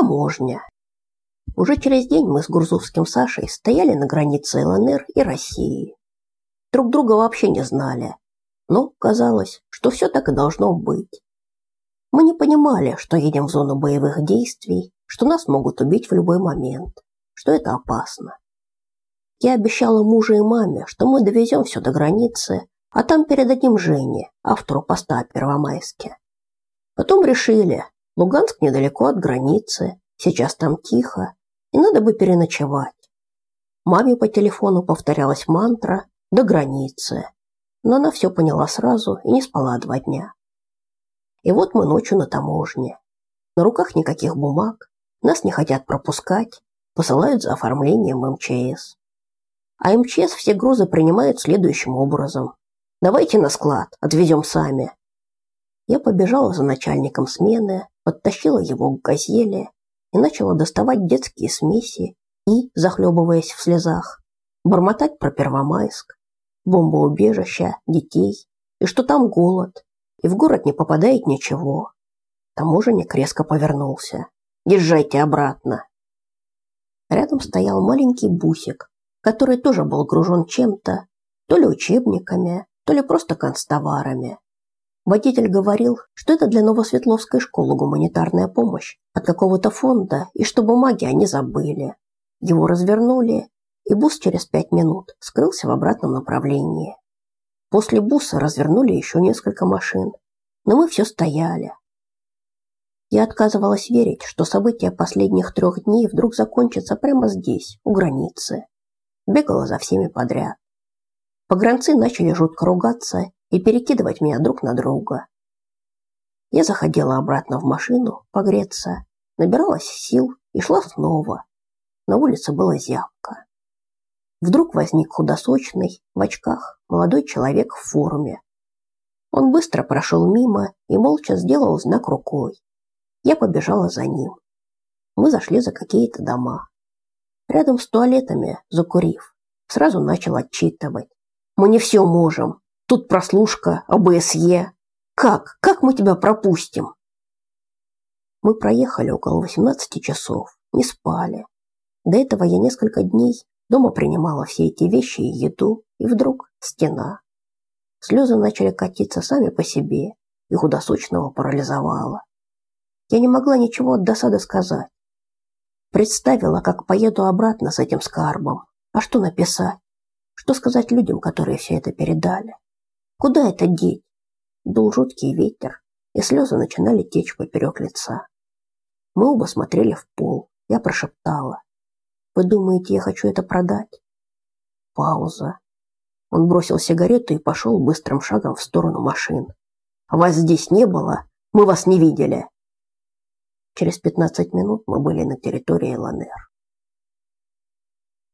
таможня. Уже через день мы с Гурзовским Сашей стояли на границе ЛНР и России. Друг друга вообще не знали, но казалось, что все так и должно быть. Мы не понимали, что едем в зону боевых действий, что нас могут убить в любой момент, что это опасно. Я обещала мужу и маме, что мы довезем все до границы, а там передадим Жене, автору поста о Первомайске. Потом решили, Луганск недалеко от границы, сейчас там тихо, и надо бы переночевать. Маме по телефону повторялась мантра «до границы», но она все поняла сразу и не спала два дня. И вот мы ночью на таможне. На руках никаких бумаг, нас не хотят пропускать, посылают за оформлением МЧС. А МЧС все грузы принимают следующим образом. Давайте на склад, отвезем сами. Я побежала за начальником смены, подтащила его к газели и начала доставать детские смеси и, захлебываясь в слезах, бормотать про Первомайск, бомбоубежища, детей, и что там голод, и в город не попадает ничего. Таможенник резко повернулся. «Езжайте обратно!» Рядом стоял маленький бусик, который тоже был гружен чем-то, то ли учебниками, то ли просто констоварами. Водитель говорил, что это для Новосветловской школы гуманитарная помощь от какого-то фонда, и что бумаги они забыли. Его развернули, и бус через пять минут скрылся в обратном направлении. После буса развернули еще несколько машин, но мы все стояли. Я отказывалась верить, что события последних трех дней вдруг закончатся прямо здесь, у границы. Бегала за всеми подряд. Погранцы начали жутко ругаться и перекидывать меня друг на друга. Я заходила обратно в машину погреться, набиралась сил и шла снова. На улице было зябко. Вдруг возник худосочный, в очках, молодой человек в форме. Он быстро прошел мимо и молча сделал знак рукой. Я побежала за ним. Мы зашли за какие-то дома. Рядом с туалетами, закурив, сразу начал отчитывать. «Мы не все можем. Тут прослушка, ОБСЕ. Как? Как мы тебя пропустим?» Мы проехали около 18 часов, не спали. До этого я несколько дней Дома принимала все эти вещи и еду, и вдруг стена. Слезы начали катиться сами по себе, и худосочного парализовало. Я не могла ничего от досады сказать. Представила, как поеду обратно с этим скарбом. А что написать? Что сказать людям, которые все это передали? Куда это деть? Дул жуткий ветер, и слезы начинали течь поперек лица. Мы оба смотрели в пол. Я прошептала. Вы думаете, я хочу это продать? Пауза. Он бросил сигарету и пошел быстрым шагом в сторону машин. Вас здесь не было, мы вас не видели. Через 15 минут мы были на территории Ланер.